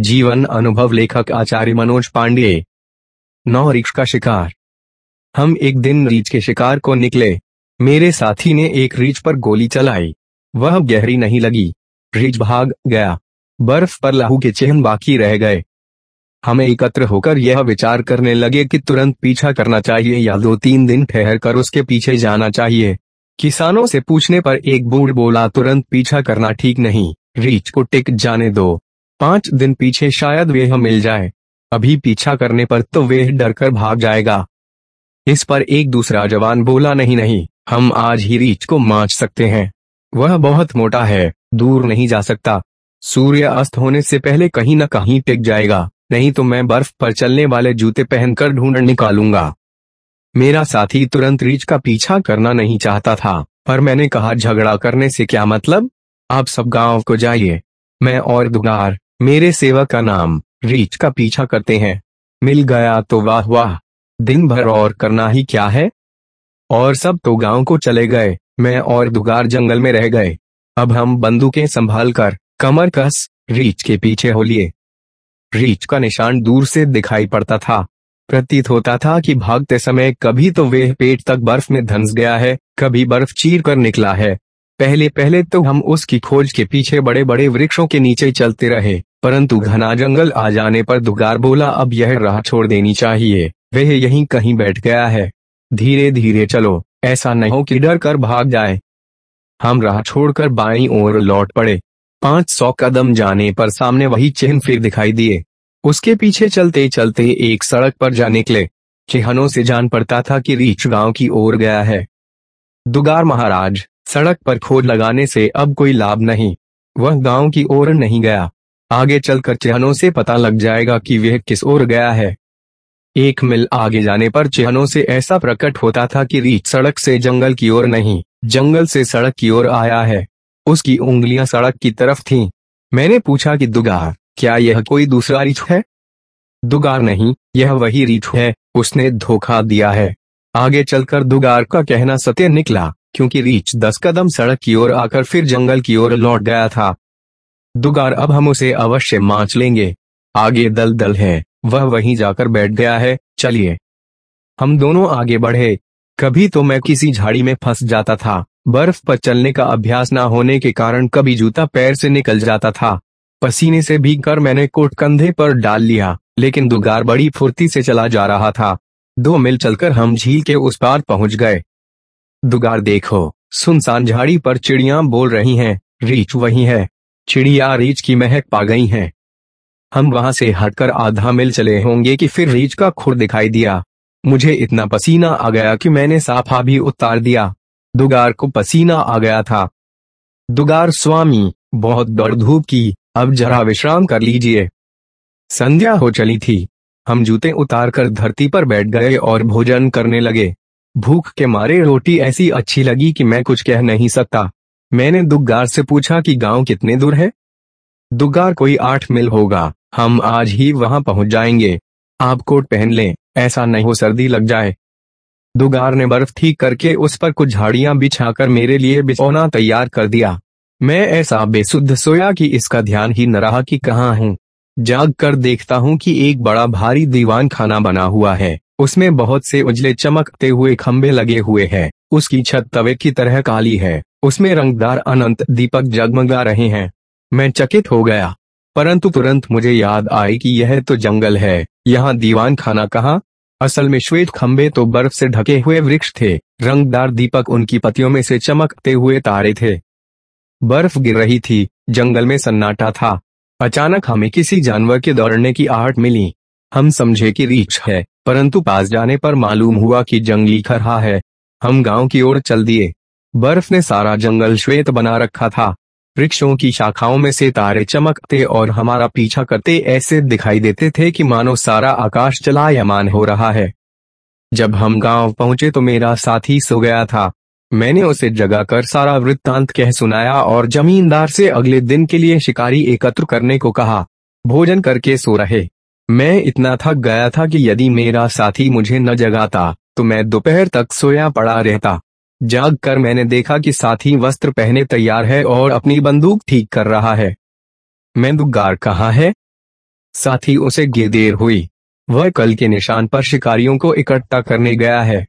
जीवन अनुभव लेखक आचार्य मनोज पांडे। नौ रिक्श का शिकार। हम एक दिन रीछ के शिकार को निकले। मेरे साथी ने एक रीछ पर गोली चलाई। वह गहरी नहीं लगी। रीछ भाग गया। बर्फ़ पर लहू के चिन्ह बाकी रह गए। हमें एकत्र होकर यह विचार करने लगे कि तुरंत पीछा करना चाहिए या दो तीन दिन ठहर कर उसके पीछे जाना चाहिए। किसानों से पूछने पर एक बूढ़ बोला, तुरंत पीछा करना ठीक नहीं। रीछ को टिक जाने दो। पाँच दिन पीछे शायद वह मिल जाए। अभी पीछा करने पर तो वह डरकर भाग जाएगा। इस पर एक दूसरा जवान बोला, नहीं नहीं, हम आज ही रीछ को माच सकते हैं। वह बहुत मोटा है, दूर नहीं जा सकता। सूर्य अस्त होने से पहले कहीं न कहीं टिक जाएगा, नहीं तो मैं बर्फ़ पर चलने वाले जूते पहनकर ढूंढ निकालूँगा। मेरा साथी तुरंत रीछ का पीछा करना नहीं चाहता था, पर मैंने कहा, झगड़ा करने से क्या मतलब? आप सब गाँव को जाइए। मैं और दुगार मेरे सेवक का नाम रीच का पीछा करते हैं। मिल गया तो वाह वाह। दिन भर और करना ही क्या है? और सब तो गाँव को चले गए। मैं और दुगार जंगल में रह गए। अब हम बंदूकें संभाल कर कमर कस रीच के पीछे हो लिए। रीच का निशान दूर से दिखाई पड़ता था। प्रतीत होता था कि भागते समय कभी तो वे पेट तक बर्फ़ में धंस गया है, कभी बर्फ़ चीर कर निकला है। पहले पहले तो हम उसकी खोज के पीछे बड़े बड़े वृक्षों के नीचे चलते रहे। परंतु घना जंगल आ जाने पर दुगार बोला, अब यह राह छोड़ देनी चाहिए। वह यहीं कहीं बैठ गया है। धीरे धीरे चलो। ऐसा नहीं हो कि डर कर भाग जाए। हम राह छोड़कर बाईं ओर लौट पड़े। पाँच सौ कदम जाने पर सामने वही चिन्ह फिर दिखाई दिए। उसके पीछे चलते चलते एक सड़क पर जा निकले। चिन्हों से जान पड़ता था कि रीच गाँव की ओर गया है। दुगार महाराज, सड़क पर खोज लगाने से अब कोई लाभ नहीं। वह गाँव की ओर नहीं गया। आगे चलकर चिन्हों से पता लग जाएगा कि वह किस ओर गया है। एक मिल आगे जाने पर चिन्हों से ऐसा प्रकट होता था कि रीछ सड़क से जंगल की ओर नहीं, जंगल से सड़क की ओर आया है। उसकी उंगलियाँ सड़क की तरफ़ थीं। मैंने पूछा कि दुगार, क्या यह कोई दूसरा रीछ है? दुगार नहीं, यह वही रीछ है, उसने धोखा दिया है। आगे चलकर दुगार का कहना सत्य निकला, क्योंकि रीछ दस कदम सड़क की ओर आकर फिर जंगल की ओर लौट गया था। दुगार, अब हम उसे अवश्य माच लेंगे। आगे दल दल है। वह वहीं जाकर बैठ गया है। चलिए। हम दोनों आगे बढ़े। कभी तो मैं किसी झाड़ी में फंस जाता था। बर्फ़ पर चलने का अभ्यास न होने के कारण कभी जूता पैर से निकल जाता था। पसीने से भीग कर मैंने कोट कंधे पर डाल लिया, लेकिन दुगार बड़ी फुर्ती से चला जा रहा था। दो मिल चलकर हम झील के उस पार पहुँच गए। दुगार, देखो। सुनसान झाड़ी पर चिड़िया बोल रही हैं। रीच वही है। चिड़िया रीछ की महक पा गई हैं। हम वहाँ से हटकर आधा मिल चले होंगे कि फिर रीछ का खुर दिखाई दिया। मुझे इतना पसीना आ गया कि मैंने साफा भी उतार दिया। दुगार को पसीना आ गया था। दुगार स्वामी, बहुत दौड़ धूप की, अब जरा विश्राम कर लीजिए। संध्या हो चली थी। हम जूते उतार कर धरती पर बैठ गए और भोजन करने लगे। भूख के मारे रोटी ऐसी अच्छी लगी कि मैं कुछ कह नहीं सकता। मैंने दुग्गार से पूछा कि गाँव कितने दूर है? दुग्गार, कोई आठ मिल होगा। हम आज ही वहाँ पहुँच जाएँगे। आप कोट पहन लें, ऐसा नहीं हो सर्दी लग जाए। दुगार ने बर्फ़ ठीक करके उस पर कुछ झाड़ियाँ बिछाकर मेरे लिए बिछौना तैयार कर दिया। मैं ऐसा बेसुद्ध सोया कि इसका ध्यान ही न रहा कि कहाँ हूँ। जाग कर देखता हूँ कि एक बड़ा भारी दीवान खाना बना हुआ है। उसमें बहुत से उजले चमकते हुए खंबे लगे हुए हैं। उसकी छत तवे की तरह काली है। उसमें रंगदार अनंत दीपक जगमगा रहे हैं। मैं चकित हो गया। परंतु तुरंत मुझे याद आई कि यह तो जंगल है। यहाँ दीवान खाना कहा? असल में श्वेत खंबे तो बर्फ़ से ढके हुए वृक्ष थे। रंगदार दीपक उनकी पतियों में से चमकते हुए तारे थे। बर्फ़ गिर रही थी। जंगल में सन्नाटा था। अचानक हमें किसी जानवर के दौड़ने की आहट मिली। हम समझे कि रीछ है। परंतु पास जाने पर मालूम हुआ कि जंगली खरहा है। हम गाँव की ओर चल दिए। बर्फ़ ने सारा जंगल श्वेत बना रखा था। वृक्षों की शाखाओं में से तारे चमकते और हमारा पीछा करते ऐसे दिखाई देते थे कि मानो सारा आकाश चलायमान हो रहा है। जब हम गाँव पहुँचे तो मेरा साथी सो गया था। मैंने उसे जगाकर सारा वृत्तांत कह सुनाया और जमींदार से अगले दिन के लिए शिकारी एकत्र करने को कहा। भोजन करके सो रहे। मैं इतना थक गया था कि यदि मेरा साथी मुझे न जगाता तो मैं दोपहर तक सोया पड़ा रहता। जाग कर मैंने देखा कि साथी वस्त्र पहने तैयार है और अपनी बंदूक ठीक कर रहा है। मैं दुगार कहाँ है? साथी उसे गे देर हुई। वह कल के निशान पर शिकारियों को इकट्ठा करने गया है।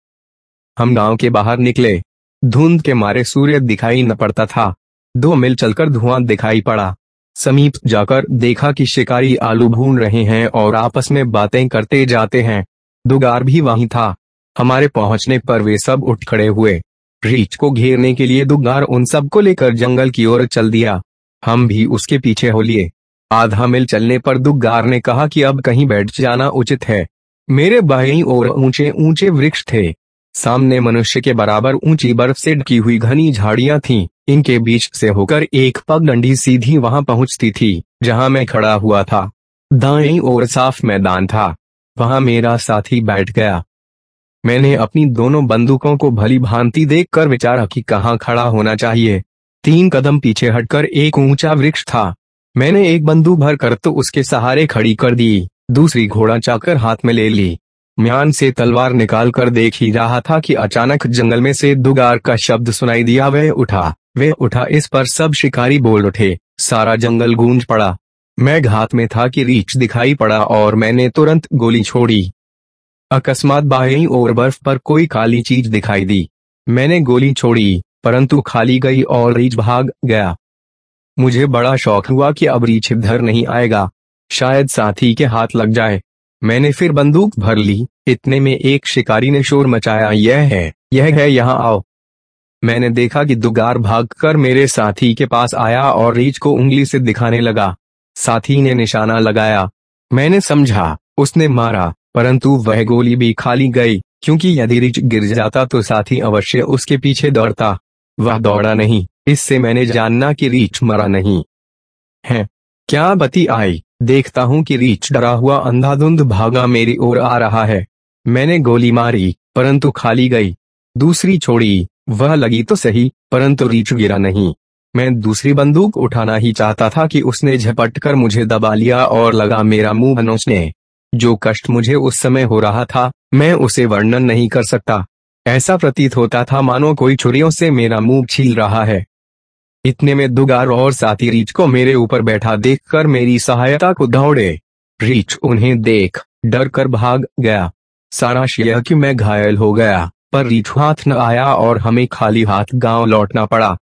हम गाँव के बाहर निकले। धुंध के मारे सूर्य दिखाई न पड़ता था। दो मिल चलकर धुआँ दिखाई पड़ा। समीप जाकर देखा कि शिकारी आलू भून रहे हैं और आपस में बातें करते जाते हैं। दुगार भी वहीं था। हमारे पहुँचने पर वे सब उठ खड़े हुए। रीछ को घेरने के लिए दुगार उन सबको लेकर जंगल की ओर चल दिया। हम भी उसके पीछे हो लिए। आधा मिल चलने पर दुगार ने कहा कि अब कहीं बैठ जाना उचित है। मेरे बाई और ऊँचे ऊँचे वृक्ष थे। सामने मनुष्य के बराबर ऊँची बर्फ़ से ढकी हुई घनी झाड़ियाँ थीं। इनके बीच से होकर एक पगडंडी सीधी वहाँ पहुँचती थी, जहाँ मैं खड़ा हुआ था। दाएँ ओर साफ़ मैदान था। वहाँ मेरा साथी बैठ गया। मैंने अपनी दोनों बंदूकों को भली भांति देखकर विचारा कि कहाँ खड़ा होना चाहिए। तीन कदम पीछे हटकर एक ऊँचा वृक्ष था। मैंने एक बंदूक भर कर तो उसके सहारे खड़ी कर दी। दूसरी घोड़ा चाकर हाथ में ले ली। म्यान से तलवार निकाल कर देख ही रहा था कि अचानक जंगल में से दुगार का शब्द सुनाई दिया, वह उठा। वे उठा, इस पर सब शिकारी बोल उठे। सारा जंगल गूंज पड़ा। मैं घात में था कि रीछ दिखाई पड़ा और मैंने तुरंत गोली छोड़ी। अकस्मात बाहरी और बर्फ़ पर कोई काली चीज़ दिखाई दी। मैंने गोली छोड़ी, परंतु खाली गई और रीछ भाग गया। मुझे बड़ा शौक हुआ कि अब रीछ इधर नहीं आएगा। शायद साथी के हाथ लग जाए। मैंने फिर बंदूक भर ली। इतने में एक शिकारी ने शोर मचाया, यह है यह है, यहाँ आओ। मैंने देखा कि दुगार भागकर मेरे साथी के पास आया और रीछ को उंगली से दिखाने लगा। साथी ने निशाना लगाया। मैंने समझा, उसने मारा, परंतु वह गोली भी खाली गई, क्योंकि यदि रीछ गिर जाता तो साथी अवश्य उसके पीछे दौड़ता। वह दौड़ा नहीं, इससे मैंने जानना कि रीछ मरा नहीं। है, क्या बती आई? देखता हूँ कि रीच डरा हुआ अंधाधुंध भागा मेरी ओर आ रहा है। मैंने गोली मारी, परंतु खाली गई। दूसरी छोड़ी, वह लगी तो सही, परंतु रीच गिरा नहीं। मैं दूसरी बंदूक उठाना ही चाहता था कि उसने झपट कर मुझे दबा लिया और लगा मेरा मुँह नोचने जो कष्ट मुझे उस समय हो रहा था, मैं उसे वर्णन नहीं कर सकता। ऐसा प्रतीत होता था, मानो कोई छुरियों से मेरा मुँह छील रहा है। इतने में दुगार और साथी रीच को मेरे ऊपर बैठा देखकर मेरी सहायता को दौड़े। रीच उन्हें देख, डर कर भाग गया। सारा शेयर कि मैं घायल हो गया, पर रीच हाथ न आया और हमें खाली हाथ गाँव लौटना पड़ा।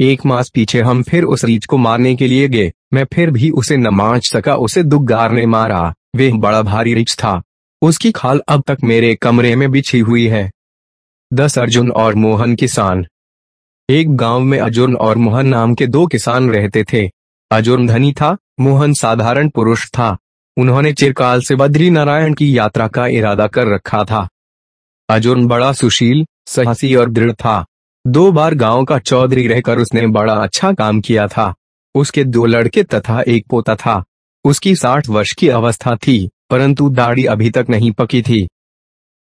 एक मास पीछे हम फिर उस रीच को मारने के लिए गए। मैं फिर भी उसे न मांच सका, उसे दुगार ने मारा। वे बड़ा भारी रिच था। उसकी खाल अब तक मेरे कमरे में बिछी हुई है। दस अर्जुन और मोहन किसान एक गाँव में अर्जुन और मोहन नाम के दो किसान रहते थे। अर्जुन धनी था, मोहन साधारण पुरुष था। उन्होंने चिरकाल से बद्री नारायण की यात्रा का इरादा कर रखा था। अर्जुन बड़ा सुशील, साहसी और दृढ़ था। दो बार गाँव का चौधरी रहकर उसने बड़ा अच्छा काम किया था। उसके दो लड़के तथा एक पोता था। उसकी साठ वर्ष की अवस्था थी, परंतु दाढ़ी अभी तक नहीं पकी थी।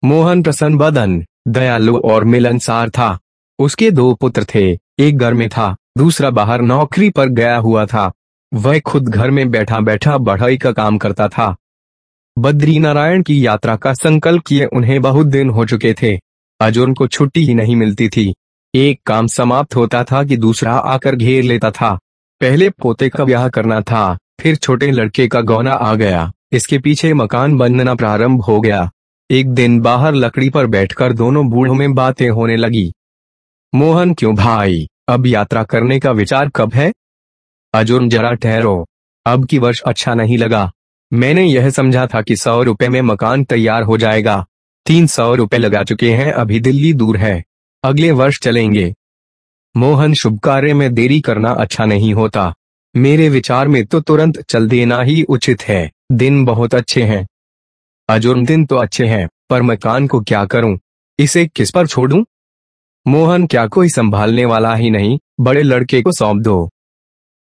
मोहन प्रसन्न बदन, दयालु और मिलनसार था। उसके दो पुत्र थे, एक घर में था, दूसरा बाहर नौकरी पर गया हुआ था। वह खुद घर में बैठा बैठा बढ़ाई का काम करता था। बद्री नारायण की यात्रा का संकल्प किए उन्हें बहुत दिन हो चुके थे। अर्जुन को छुट्टी ही नहीं मिलती थी। एक काम समाप्त होता था कि दूसरा आकर घेर लेता था। पहले पोते का ब्याह करना था, फिर छोटे लड़के का गौना आ गया। इसके पीछे मकान बनना प्रारंभ हो गया। एक दिन बाहर लकड़ी पर बैठकर दोनों बूढ़ों में बातें होने लगी। मोहन क्यों भाई? अब यात्रा करने का विचार कब है? अर्जुन जरा ठहरो। अब की वर्ष अच्छा नहीं लगा। मैंने यह समझा था कि सौ रुपए में मकान तैयार हो जाएगा। तीन सौ रुपए लगा चुके हैं, अभी दिल्ली दूर है। अगले वर्ष चलेंगे। मोहन, शुभ कार्य में देरी करना अच्छा नहीं होता। मेरे विचार में तो तुरंत चल देना ही उचित है। दिन बहुत अच्छे हैं। अजुर्म, दिन तो अच्छे हैं, पर मकान को क्या करूँ? इसे किस पर छोड़ूं? मोहन, क्या कोई संभालने वाला ही नहीं? बड़े लड़के को सौंप दो।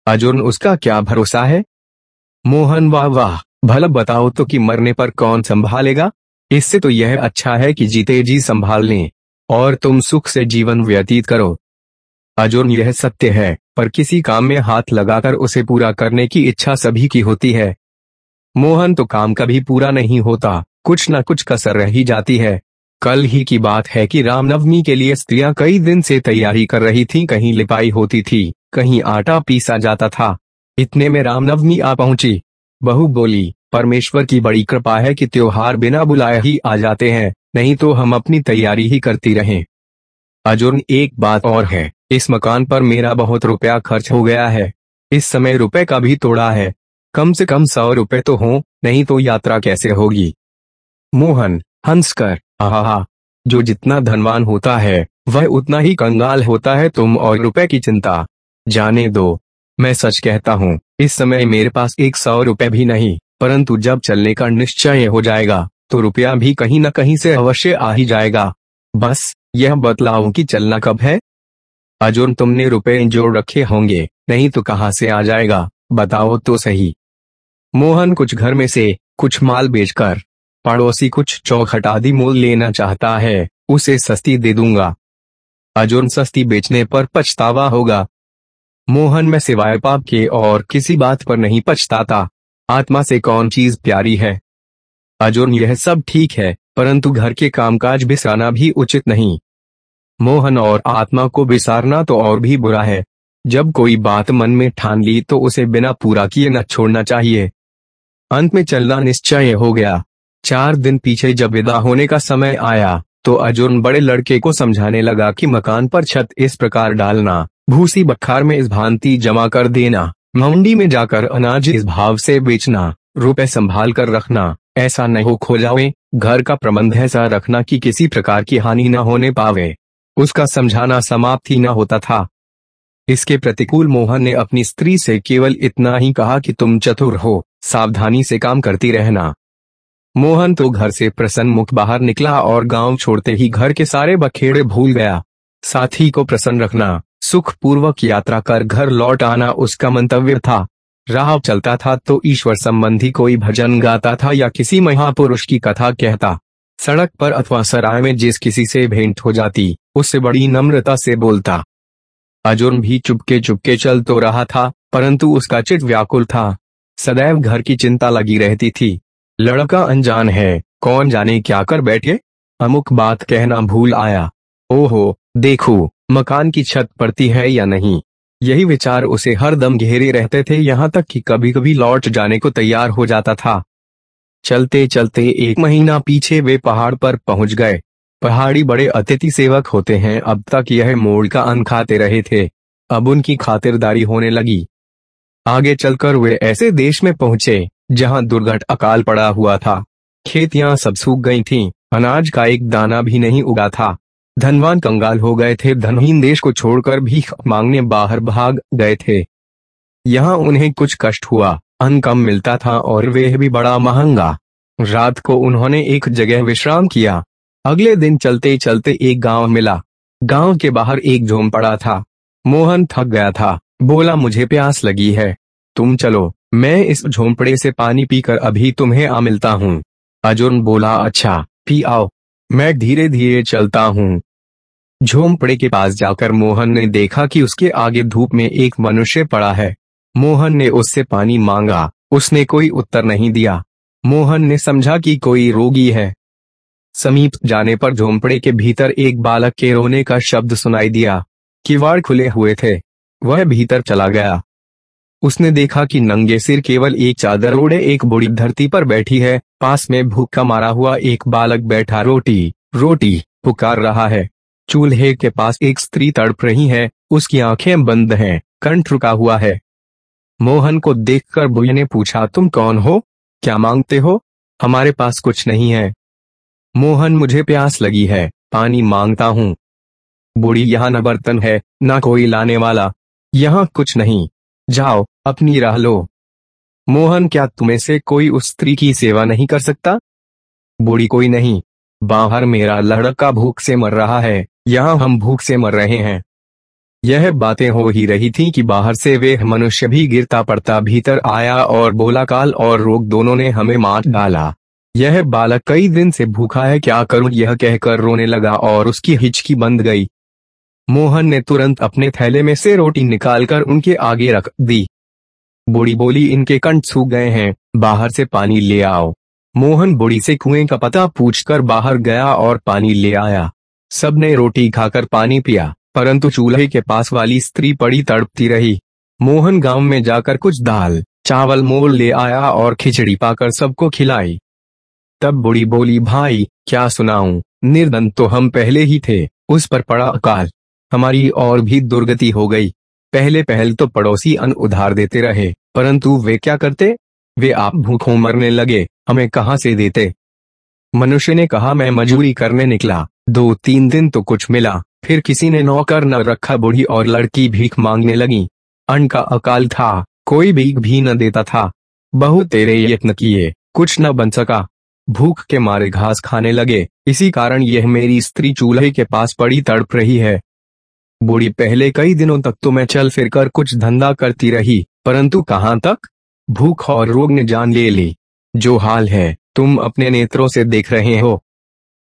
अजुर्न, उसका क्या भरोसा है? मोहन, वाह वाह। भला बताओ तो कि मरने पर कौन संभालेगा? इससे तो यह अच्छा है कि जीते जी संभाल लें, और तुम सुख से जीवन व्यतीत करो। अर्जुन यह सत्य है, पर किसी काम में हाथ लगाकर उसे पूरा करने की इच्छा सभी की होती है। मोहन तो काम कभी पूरा नहीं होता। कुछ ना कुछ कसर रह जाती है। कल ही की बात है कि रामनवमी के लिए स्त्रियाँ कई दिन से तैयारी कर रही थीं, कहीं लिपाई होती थी, कहीं आटा पीसा जाता था। इतने में रामनवमी आ पहुँची। बहू बोली, परमेश्वर की बड़ी कृपा है कि त्योहार बिना बुलाए ही आ जाते हैं, नहीं तो हम अपनी तैयारी ही करती रहें। अर्जुन एक बात और है, इस मकान पर मेरा बहुत रुपया खर्च हो गया है। इस समय रुपए का भी तोड़ा है। कम से कम सौ रुपए तो हो, नहीं तो यात्रा कैसे होगी? मोहन हंसकर आहा, जो जितना धनवान होता है, वह उतना ही कंगाल होता है तुम और रुपए की चिंता। जाने दो, मैं सच कहता हूँ, इस समय मेरे पास एक सौ रुपए भी नहीं, परंतु जब चलने का निश्चय हो जाएगा तो रुपया भी कहीं न कहीं से अवश्य आ ही जाएगा। बस, यह बतलाओ कि चलना कब है? अर्जुन तुमने रुपए जोड़ रखे होंगे, नहीं तो कहाँ से आ जाएगा, बताओ तो सही। मोहन कुछ घर में से, कुछ माल बेचकर पड़ोसी कुछ चौखटादी मोल लेना चाहता है, उसे सस्ती दे दूँगा। अर्जुन सस्ती बेचने पर पछतावा होगा। मोहन में सिवाय पाप के और किसी बात पर नहीं पछताता। आत्मा से कौन चीज़ प्यारी है? अर्जुन यह सब ठीक है, परंतु घर के कामकाज बिसाना भी उचित नहीं। मोहन और आत्मा को बिसारना तो और भी बुरा है। जब कोई बात मन में ठान ली तो उसे बिना पूरा किए न छोड़ना चाहिए। अंत में चलना निश्चय हो गया। चार दिन पीछे जब विदा होने का समय आया तो अर्जुन बड़े लड़के को समझाने लगा कि मकान पर छत इस प्रकार डालना, भूसी बखार में इस भांति जमा कर देना, मंडी में जाकर अनाज इस भाव से बेचना, रुपए संभाल कर रखना, ऐसा न हो खो जाए घर का प्रबंध ऐसा रखना कि किसी प्रकार की हानि न होने पावे। उसका समझाना समाप्त ही न होता था। इसके प्रतिकूल मोहन ने अपनी स्त्री से केवल इतना ही कहा कि तुम चतुर हो, सावधानी से काम करती रहना। मोहन तो घर से प्रसन्न मुख बाहर निकला और गाँव छोड़ते ही घर के सारे बखेड़े भूल गया। साथी को प्रसन्न रखना सुख पूर्वक यात्रा कर घर लौट आना उसका मंतव्य था। राह चलता था तो ईश्वर संबंधी कोई भजन गाता था या किसी महापुरुष की कथा कहता। सड़क पर अथवा सराय में जिस किसी से भेंट हो जाती, उससे बड़ी नम्रता से बोलता। अर्जुन भी चुपके चुपके चल तो रहा था, परंतु उसका चिट व्याकुल था। सदैव घर की चिंता लगी रहती थी। लड़का अनजान है। कौन जाने क्या कर बैठे? अमुक बात कहना भूल आया। ओहो, देखो, मकान की छत पड़ती है या नहीं? यही विचार उसे हर दम घेरे रहते थे, यहाँ तक कि कभी कभी लौट जाने को तैयार हो जाता था। चलते चलते एक महीना पीछे वे पहाड़ पर पहुँच गए। पहाड़ी बड़े अतिथि सेवक होते हैं, अब तक यह मोड़ का अन खाते रहे थे। अब उनकी खातिरदारी होने लगी। आगे चलकर वे ऐसे देश में पहुँचे। जहाँ दुर्घट अकाल पड़ा हुआ था। खेतियाँ सब सूख गई थीं, अनाज का एक दाना भी नहीं उगा था। धनवान कंगाल हो गए थे। धनहीन देश को छोड़कर भी मांगने बाहर भाग गए थे। यहाँ उन्हें कुछ कष्ट हुआ। अन्न कम मिलता था और वे भी बड़ा महँगा। रात को उन्होंने एक जगह विश्राम किया। अगले दिन चलते चलते एक गाँव मिला। गाँव के बाहर एक झोम पड़ा था। मोहन थक गया था। बोला मुझे प्यास लगी है। तुम चलो। मैं इस झोंपड़े से पानी पीकर अभी तुम्हें आ मिलता हूँ। अर्जुन बोला अच्छा पी आओ। मैं धीरे धीरे चलता हूँ। झोंपड़े के पास जाकर मोहन ने देखा कि उसके आगे धूप में एक मनुष्य पड़ा है। मोहन ने उससे पानी मांगा। उसने कोई उत्तर नहीं दिया। मोहन ने समझा कि कोई रोगी है। समीप जाने पर झोंपड़े के भीतर एक बालक के रोने का शब्द सुनाई दिया किवाड़ खुले हुए थे। वह भीतर चला गया। उसने देखा कि नंगे सिर केवल एक चादर ओढ़े एक बुढ़ी धरती पर बैठी है पास में भूखा मारा हुआ एक बालक बैठा रोटी रोटी पुकार रहा है। चूल्हे के पास एक स्त्री तड़प रही है उसकी आँखें बंद हैं, कंठ रुका हुआ है। मोहन को देखकर बुढ़ी ने पूछा तुम कौन हो? क्या मांगते हो? हमारे पास कुछ नहीं है। मोहन मुझे प्यास लगी है पानी माँगता हूँ। बूढ़ी यहाँ न बर्तन है न कोई लाने वाला। यहाँ कुछ नहीं। जाओ अपनी राह लो। मोहन, क्या तुम्हें से कोई उस स्त्री की सेवा नहीं कर सकता? बूढ़ी कोई नहीं। बाहर मेरा लड़का भूख से मर रहा है। यहाँ हम भूख से मर रहे हैं। यह बातें हो ही रही थी कि बाहर से वे मनुष्य भी गिरता पड़ता भीतर आया और बोला, काल और रोग दोनों ने हमें मार डाला। यह बालक कई दिन से भूखा है। क्या करूँ? यह कहकर रोने लगा और उसकी हिचकी बंद गई। मोहन ने तुरंत अपने थैले में से रोटी निकालकर उनके आगे रख दी। बूढ़ी बोली, इनके कंठ सूख गए हैं, बाहर से पानी ले आओ। मोहन बुढ़ी से कुएँ का पता पूछकर बाहर गया और पानी ले आया। सबने रोटी खाकर पानी पिया, परंतु चूल्हे के पास वाली स्त्री पड़ी तड़पती रही। मोहन गाँव में जाकर कुछ दाल, चावल मोल ले आया और खिचड़ी पाकर सबको खिलाई। तब बुढ़ी बोली, भाई, क्या सुनाऊं? निर्धन तो हम पहले ही थे, उस पर पड़ा अकाल। हमारी और भी दुर्गति हो गई। पहले पहल तो पड़ोसी अन्न उधार देते रहे, परंतु वे क्या करते? वे आप भूखों मरने लगे, हमें कहाँ से देते? मनुष्य ने कहा, मैं मजूरी करने निकला, दो तीन दिन तो कुछ मिला, फिर किसी ने नौकर न रखा, बूढ़ी और लड़की भीख मांगने लगी। अन्न का अकाल था, कोई भीख भी न देता था। बहु तेरे यत्न किए, कुछ न बन सका। भूख के मारे घास खाने लगे, इसी कारण यह मेरी स्त्री चूल्हे के पास पड़ी तड़प रही है। बूढ़ी पहले कई दिनों तक तो मैं चल फिर कर कुछ धंधा करती रही, परंतु कहाँ तक? भूख और रोग ने जान ले ली। जो हाल है, तुम अपने नेत्रों से देख रहे हो।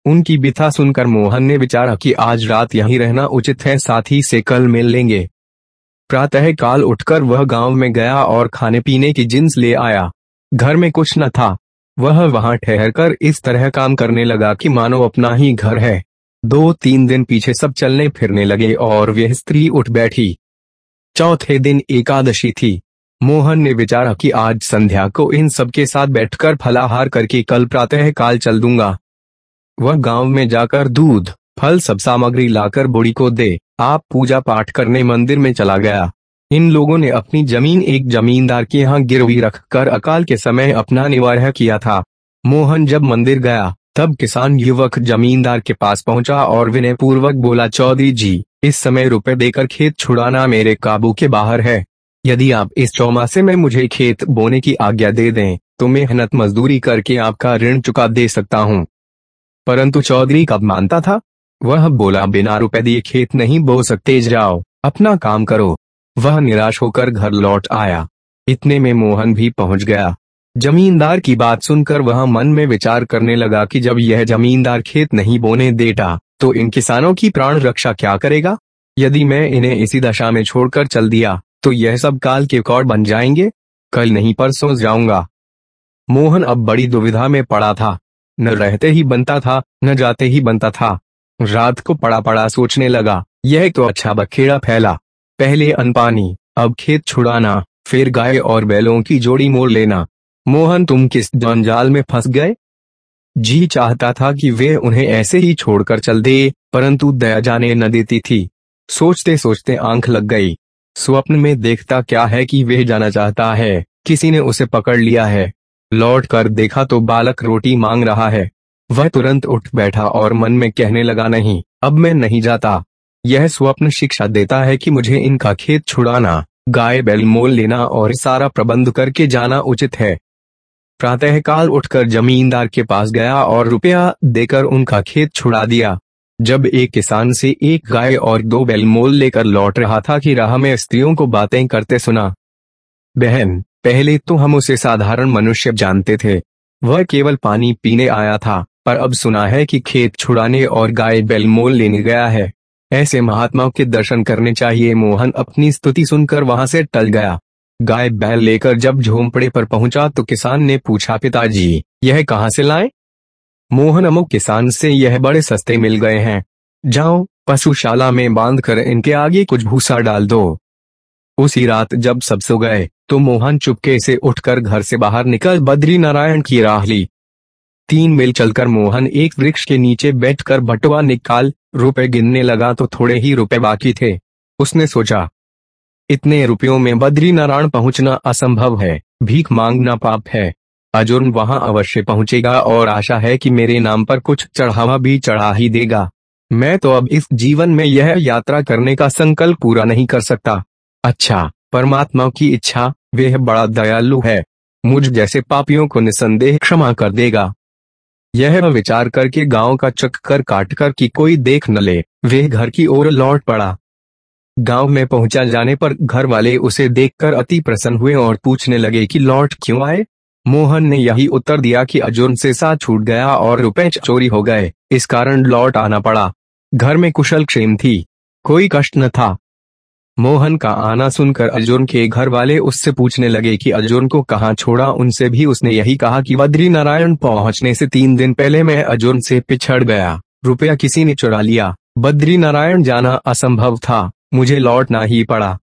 उनकी बिथा सुनकर मोहन ने विचारा कि आज रात यहीं रहना उचित है, साथ ही से कल मिल लेंगे। प्रातः काल उठकर वह गाँव में गया और खाने पीने की जिन्स ले आया। घर में कुछ न था। वह वहाँ ठहरकर इस तरह काम करने लगा कि मानो अपना ही घर है। दो तीन दिन पीछे सब चलने फिरने लगे और वह स्त्री उठ बैठी। चौथे दिन एकादशी थी। मोहन ने विचारा कि आज संध्या को इन सबके साथ बैठकर फलाहार करके कल प्रातः काल चल दूँगा। वह गाँव में जाकर दूध, फल सब सामग्री लाकर बुढ़ी को दे। आप पूजा पाठ करने मंदिर में चला गया। इन लोगों ने अपनी ज़मीन एक जमींदार के यहाँ गिरवी रखकर अकाल के समय अपना निवारह किया था। मोहन जब मंदिर गया तब किसान युवक जमींदार के पास पहुँचा और विनय पूर्वक बोला, चौधरी जी, इस समय रुपए देकर खेत छुड़ाना मेरे काबू के बाहर है। यदि आप इस चौमासे में मुझे खेत बोने की आज्ञा दे दें तो मेहनत मजदूरी करके आपका ऋण चुका दे सकता हूँ। परंतु चौधरी कब मानता था? वह बोला, बिना रुपए दिए खेत नहीं बो सकते, जाओ, अपना काम करो। वह निराश होकर घर लौट आया। इतने में मोहन भी पहुँच गया। जमींदार की बात सुनकर वह मन में विचार करने लगा कि जब यह जमींदार खेत नहीं बोने देता तो इन किसानों की प्राण रक्षा क्या करेगा? यदि मैं इन्हें इसी दशा में छोड़कर चल दिया तो यह सब काल के कौड़ बन जाएँगे? कल नहीं, परसों जाऊँगा। मोहन अब बड़ी दुविधा में पड़ा था। न रहते ही बनता था, न जाते ही बनता था। रात को पड़ा पड़ा सोचने लगा, यह तो अच्छा बखेड़ा फैला। पहले अनपानी, अब खेत छुड़ाना, फिर गाय और बैलों की जोड़ी मोड़ लेना। मोहन तुम किस जंजाल में फंस गए? जी चाहता था कि वे उन्हें ऐसे ही छोड़कर चल दे, परंतु दया जाने न देती थी। सोचते सोचते आँख लग गई। स्वप्न में देखता क्या है कि वह जाना चाहता है, किसी ने उसे पकड़ लिया है। लौट कर देखा तो बालक रोटी मांग रहा है। वह तुरंत उठ बैठा और मन में कहने लगा, नहीं, अब मैं नहीं जाता। यह स्वप्न शिक्षा देता है कि मुझे इनका खेत छुड़ाना, गाय बैल मोल लेना और सारा प्रबंध करके जाना उचित है। प्रातःकाल उठकर जमींदार के पास गया और रुपया देकर उनका खेत छुड़ा दिया। जब एक किसान से एक गाय और दो बैल मोल लेकर लौट रहा था कि राह में स्त्रियों को बातें करते सुना। बहन, पहले तो हम उसे साधारण मनुष्य जानते थे। वह केवल पानी पीने आया था, पर अब सुना है कि खेत छुड़ाने और गाय बैल मोल लेने गया है। ऐसे महात्माओं के दर्शन करने चाहिए। मोहन अपनी स्तुति सुनकर वहाँ से टल गया। गाय बैल लेकर जब झोंपड़े पर पहुँचा तो किसान ने पूछा, पिताजी, यह कहाँ से लाए? मोहन अमुक किसान से यह बड़े सस्ते मिल गए हैं। जाओ, पशुशाला में बांधकर इनके आगे कुछ भूसा डाल दो। उसी रात जब सब सो गए तो मोहन चुपके से उठकर घर से बाहर निकल बद्री नारायण की राह ली। तीन मील चलकर मोहन एक वृक्ष के नीचे बैठकर बटुआ निकाल, रुपए गिनने लगा तो थोड़े ही रुपए बाकी थे। उसने सोचा इतने रुपयों में बद्री नारायण पहुँचना असंभव है, भीख मांगना पाप है। अजुर्म वहाँ अवश्य पहुंचेगा और आशा है कि मेरे नाम पर कुछ चढ़ावा भी चढ़ा ही देगा। मैं तो अब इस जीवन में यह यात्रा करने का संकल्प पूरा नहीं कर सकता। अच्छा परमात्मा की इच्छा, वह बड़ा दयालु है। मुझ जैसे पापियों को निसंदेह क्षमा कर देगा। यह विचार करके गाँव का चक्कर काटकर कि कोई देख न ले वे घर की ओर लौट पड़ा। गाँव में पहुँचा जाने पर घर वाले उसे देखकर अति प्रसन्न हुए और पूछने लगे कि लौट क्यों आए? मोहन ने यही उत्तर दिया कि अर्जुन से साथ छूट गया और रुपए चोरी हो गए। इस कारण लौट आना पड़ा। घर में कुशल क्षेम थी। कोई कष्ट न था। मोहन का आना सुनकर अर्जुन के घर वाले उससे पूछने लगे कि, अर्जुन को कहाँ छोड़ा? उनसे भी उसने यही कहा कि बद्री नारायण पहुँचने से तीन दिन पहले मैं अर्जुन से पिछड़ गया। रुपया किसी ने चुरा लिया। बद्री नारायण जाना असंभव था। मुझे लौटना ही पड़ा।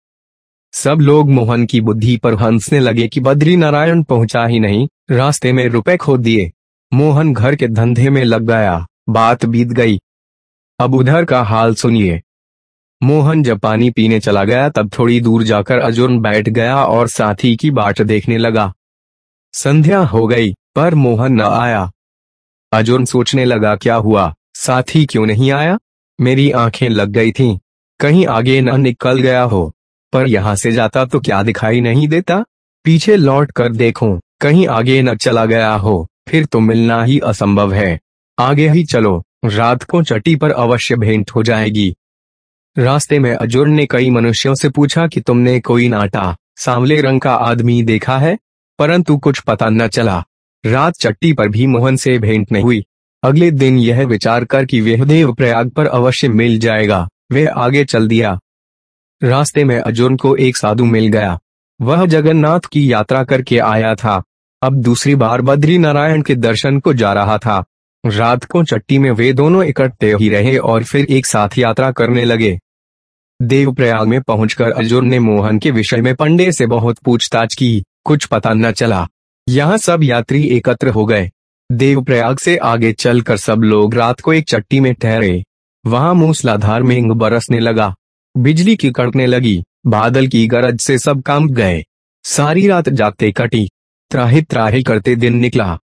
सब लोग मोहन की बुद्धि पर हंसने लगे कि बद्री नारायण पहुँचा ही नहीं, रास्ते में रुपए खो दिए। मोहन घर के धंधे में लग गया, बात बीत गई। अब उधर का हाल सुनिए। मोहन जब पानी पीने चला गया तब थोड़ी दूर जाकर अर्जुन बैठ गया और साथी की बाट देखने लगा। संध्या हो गई, पर मोहन न आया। अर्जुन सोचने लगा, क्या हुआ? साथी क्यों नहीं आया? मेरी आँखें लग गई थीं। कहीं आगे न निकल गया हो। पर यहाँ से जाता तो क्या दिखाई नहीं देता? पीछे लौट कर देखो, कहीं आगे न चला गया हो, फिर तो मिलना ही असंभव है। आगे ही चलो, रात को चट्टी पर अवश्य भेंट हो जाएगी। रास्ते में अर्जुन ने कई मनुष्यों से पूछा कि तुमने कोई नाटा, सांवले रंग का आदमी देखा है? परंतु कुछ पता न चला। रात चट्टी पर भी मोहन से भेंट नहीं हुई। अगले दिन यह विचार कर कि वह देव प्रयाग पर अवश्य मिल जाएगा। वह आगे चल दिया। रास्ते में अर्जुन को एक साधु मिल गया। वह जगन्नाथ की यात्रा करके आया था। अब दूसरी बार बद्री नारायण के दर्शन को जा रहा था। रात को चट्टी में वे दोनों इकट्ठे ही रहे और फिर एक साथ यात्रा करने लगे। देवप्रयाग में पहुंचकर अर्जुन ने मोहन के विषय में पंडे से बहुत पूछताछ की। कुछ पता न चला। यहाँ सब यात्री एकत्र हो गए। देवप्रयाग से आगे चलकर सब लोग रात को एक चट्टी में ठहरे। वहाँ मूसलाधार में बरसने लगा। बिजली की कड़कने लगी। बादल की गरज से सब काम गए। सारी रात जागते कटी। त्राही त्राही करते दिन निकला।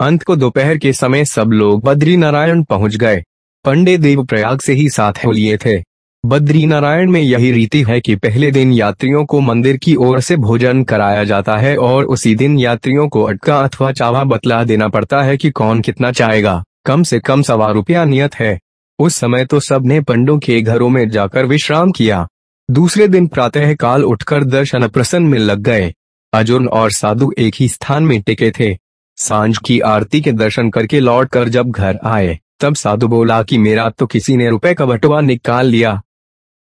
अंत को दोपहर के समय सब लोग बद्री नारायण पहुँच गए। पंडे देव प्रयाग से ही साथ हो लिए थे। बद्री नारायण में यही रीति है कि पहले दिन यात्रियों को मंदिर की ओर से भोजन कराया जाता है और उसी दिन यात्रियों को अटका अथवा चावा बतला देना पड़ता है कि कौन कितना चाहेगा। कम से कम सवा रुपया नियत है। उस समय तो सबने पंडों के घरों में जाकर विश्राम किया। दूसरे दिन प्रातः काल उठकर दर्शन प्रसन्न में लग गए। अर्जुन और साधु एक ही स्थान में टिके थे। साँझ की आरती के दर्शन करके लौट कर जब घर आए, तब साधु बोला कि मेरा तो किसी ने रुपए का बटुआ निकाल लिया।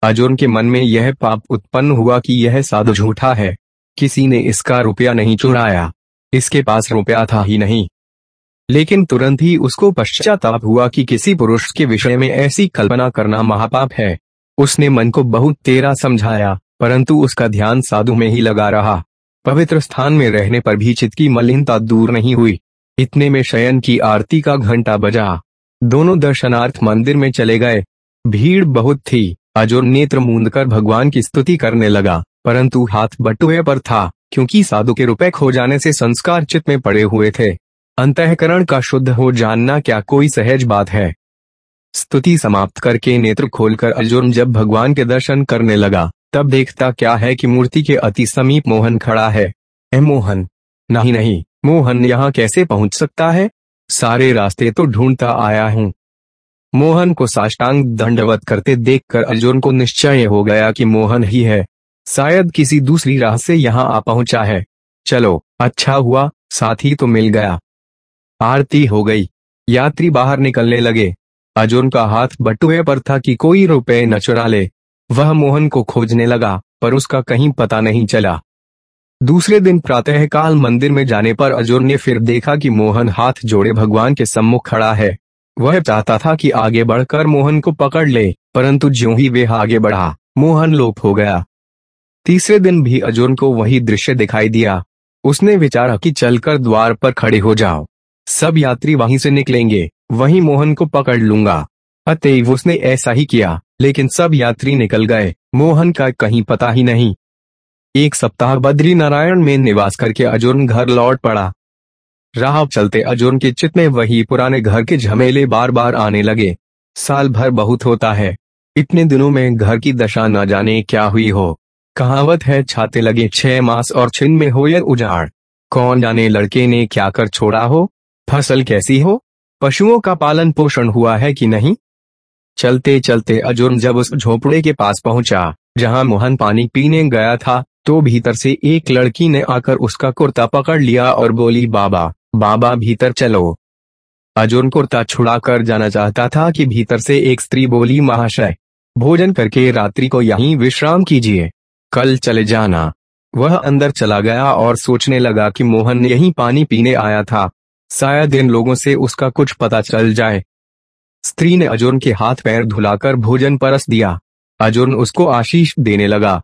अर्जुन के मन में यह पाप उत्पन्न हुआ कि यह साधु झूठा है। किसी ने इसका रुपया नहीं चुराया। इसके पास रुपया था ही नहीं। लेकिन तुरंत ही उसको पश्चाताप हुआ कि किसी पुरुष के विषय में ऐसी कल्पना करना महापाप है। उसने मन को बहुत तेरा समझाया, परंतु उसका ध्यान साधु में ही लगा रहा। पवित्र स्थान में रहने पर भी चित्त की मलिनता दूर नहीं हुई। इतने में शयन की आरती का घंटा बजा। दोनों दर्शनार्थ मंदिर में चले गए। भीड़ बहुत थी। अजोर नेत्र मूंद कर भगवान की स्तुति करने लगा, परंतु हाथ बटुए पर था, क्योंकि साधु के रुपए खो जाने से संस्कार चित्त में पड़े हुए थे। अंतकरण का शुद्ध हो जानना क्या कोई सहज बात है? स्तुति समाप्त करके नेत्र खोलकर अर्जुन जब भगवान के दर्शन करने लगा, तब देखता क्या है कि मूर्ति के अति समीप मोहन खड़ा है। ए मोहन! नहीं नहीं, मोहन यहाँ कैसे पहुँच सकता है? सारे रास्ते तो ढूंढता आया हूँ। मोहन को साष्टांग दंडवत करते देखकर अर्जुन को निश्चय हो गया कि मोहन ही है। शायद किसी दूसरी राह से यहाँ आ पहुँचा है। चलो अच्छा हुआ, साथी तो मिल गया। आरती हो गई। यात्री बाहर निकलने लगे। अर्जुन का हाथ बटुए पर था कि कोई रुपए न चुरा ले। वह मोहन को खोजने लगा, पर उसका कहीं पता नहीं चला। दूसरे दिन प्रातः काल मंदिर में जाने पर अर्जुन ने फिर देखा कि मोहन हाथ जोड़े भगवान के सम्मुख खड़ा है। वह चाहता था कि आगे बढ़कर मोहन को पकड़ ले, परंतु ज्यों ही वह आगे बढ़ा, मोहन लोप हो गया। तीसरे दिन भी अर्जुन को वही दृश्य दिखाई दिया। उसने विचारा कि चलकर द्वार पर खड़े हो जाओ। सब यात्री वहीं से निकलेंगे। वहीं मोहन को पकड़ लूँगा। अतएव उसने ऐसा ही किया, लेकिन सब यात्री निकल गए। मोहन का कहीं पता ही नहीं। एक सप्ताह बद्री नारायण में निवास करके अर्जुन घर लौट पड़ा। राह चलते अर्जुन के चित्त में वही पुराने घर के झमेले बार बार आने लगे। साल भर बहुत होता है। इतने दिनों में घर की दशा न जाने क्या हुई हो। कहावत है, छाते लगे छह मास और छिन में हो या उजाड़। कौन जाने लड़के ने क्या कर छोड़ा हो? फ़सल कैसी हो? पशुओं का पालन पोषण हुआ है कि नहीं? चलते चलते अजुर्म जब उस झोपड़े के पास पहुँचा, जहाँ मोहन पानी पीने गया था तो भीतर से एक लड़की ने आकर उसका कुर्ता पकड़ लिया और बोली, बाबा बाबा, भीतर चलो। अर्जुन कुर्ता छुड़ाकर जाना चाहता था कि भीतर से एक स्त्री बोली, महाशय, भोजन करके रात्रि को यहीं विश्राम कीजिए। कल चले जाना। वह अंदर चला गया और सोचने लगा कि मोहन यहीं पानी पीने आया था। शायद इन लोगों से उसका कुछ पता चल जाए। स्त्री ने अर्जुन के हाथ पैर धुलाकर भोजन परस दिया। अर्जुन उसको आशीष देने लगा।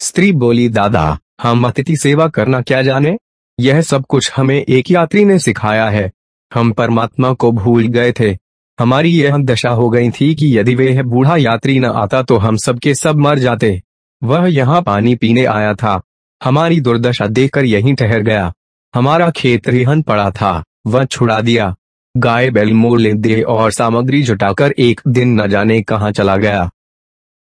स्त्री बोली, दादा, हम अतिथि सेवा करना क्या जाने? यह सब कुछ हमें एक यात्री ने सिखाया है। हम परमात्मा को भूल गए थे। हमारी यह दशा हो गई थी कि यदि वह बूढ़ा यात्री न आता तो हम सबके सब मर जाते। वह यहाँ पानी पीने आया था। हमारी दुर्दशा देखकर यहीं ठहर गया। हमारा खेत रिहन पड़ा था, वह छुड़ा दिया। गाय बैल मोल ले दे और सामग्री जुटाकर एक दिन न जाने कहाँ चला गया।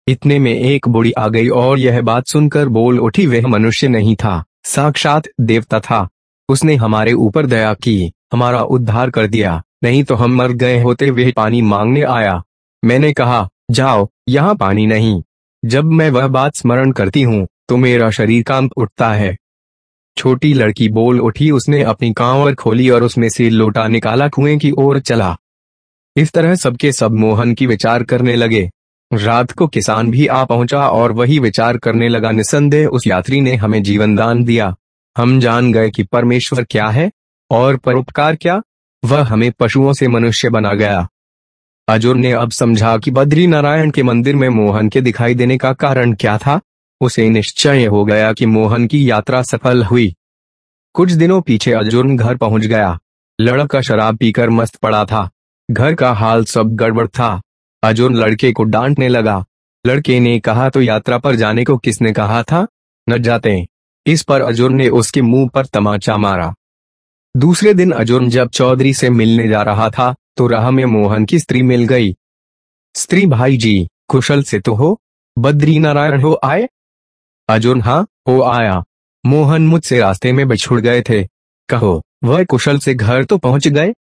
इतने में एक बुढ़ी आ गई और यह बात सुनकर बोल उठी, वह मनुष्य नहीं था, साक्षात देवता था। उसने हमारे ऊपर दया की, हमारा उद्धार कर दिया, नहीं तो हम मर गए होते, वह पानी मांगने आया। मैंने कहा, जाओ, यहाँ पानी नहीं। जब मैं वह बात स्मरण करती हूँ तो मेरा शरीर काँप उठता है। छोटी लड़की बोल उठी, उसने अपनी कांवर खोली और उसमें से लोटा निकाला, कुएँ की ओर चला। इस तरह सबके सब मोहन की विचार करने लगे। रात को किसान भी आ पहुँचा और वही विचार करने लगा। निसंदेह उस यात्री ने हमें जीवन दान दिया। हम जान गए कि परमेश्वर क्या है और परोपकार क्या। वह हमें पशुओं से मनुष्य बना गया। अजुर ने अब समझा कि बद्री नारायण के मंदिर में मोहन के दिखाई देने का कारण क्या था। उसे निश्चय हो गया कि मोहन की यात्रा सफल हुई। कुछ दिनों पीछे अर्जुन घर पहुँच गया। लड़का शराब पीकर मस्त पड़ा था। घर का हाल सब गड़बड़ था। अर्जुन लड़के को डांटने लगा। लड़के ने कहा तो यात्रा पर जाने को किसने कहा था? न जाते इस पर अर्जुन ने उसके मुँह पर तमाचा मारा। दूसरे दिन अर्जुन जब चौधरी से मिलने जा रहा था तो राह में मोहन की स्त्री मिल गई। स्त्री भाई जी कुशल से तो हो। बद्री नारायण हो आए। अर्जुन हाँ हो आया। मोहन मुझसे रास्ते में बिछुड़ गए थे। कहो, वह कुशल से घर तो पहुँच गए?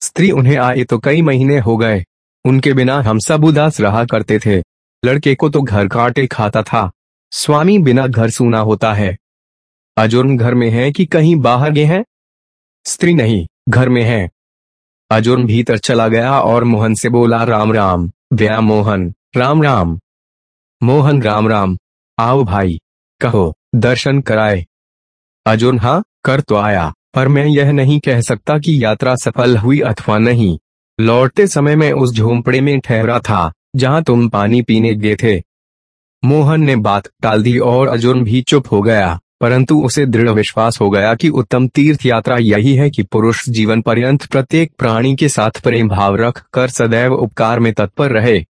स्त्री उन्हें आए तो कई महीने हो गए। उनके बिना हम सब उदास रहा करते थे। लड़के को तो घर काटे खाता था। स्वामी बिना घर सूना होता है। अर्जुन, घर में है कि कहीं बाहर गए हैं? स्त्री नहीं, घर में है। अर्जुन भीतर चला गया और मोहन से बोला, राम राम। व्या मोहन, राम राम। मोहन, राम राम। आओ भाई, कहो, दर्शन कराए। अर्जुन हाँ कर तो आया, पर मैं यह नहीं कह सकता कि यात्रा सफल हुई अथवा नहीं। लौटते समय में उस झोंपड़े में ठहरा था, जहाँ तुम पानी पीने गए थे। मोहन ने बात टाल दी और अर्जुन भी चुप हो गया, परंतु उसे दृढ़ विश्वास हो गया कि उत्तम तीर्थ यात्रा यही है कि पुरुष जीवन पर्यंत प्रत्येक प्राणी के साथ प्रेम भाव रख कर सदैव उपकार में तत्पर रहे।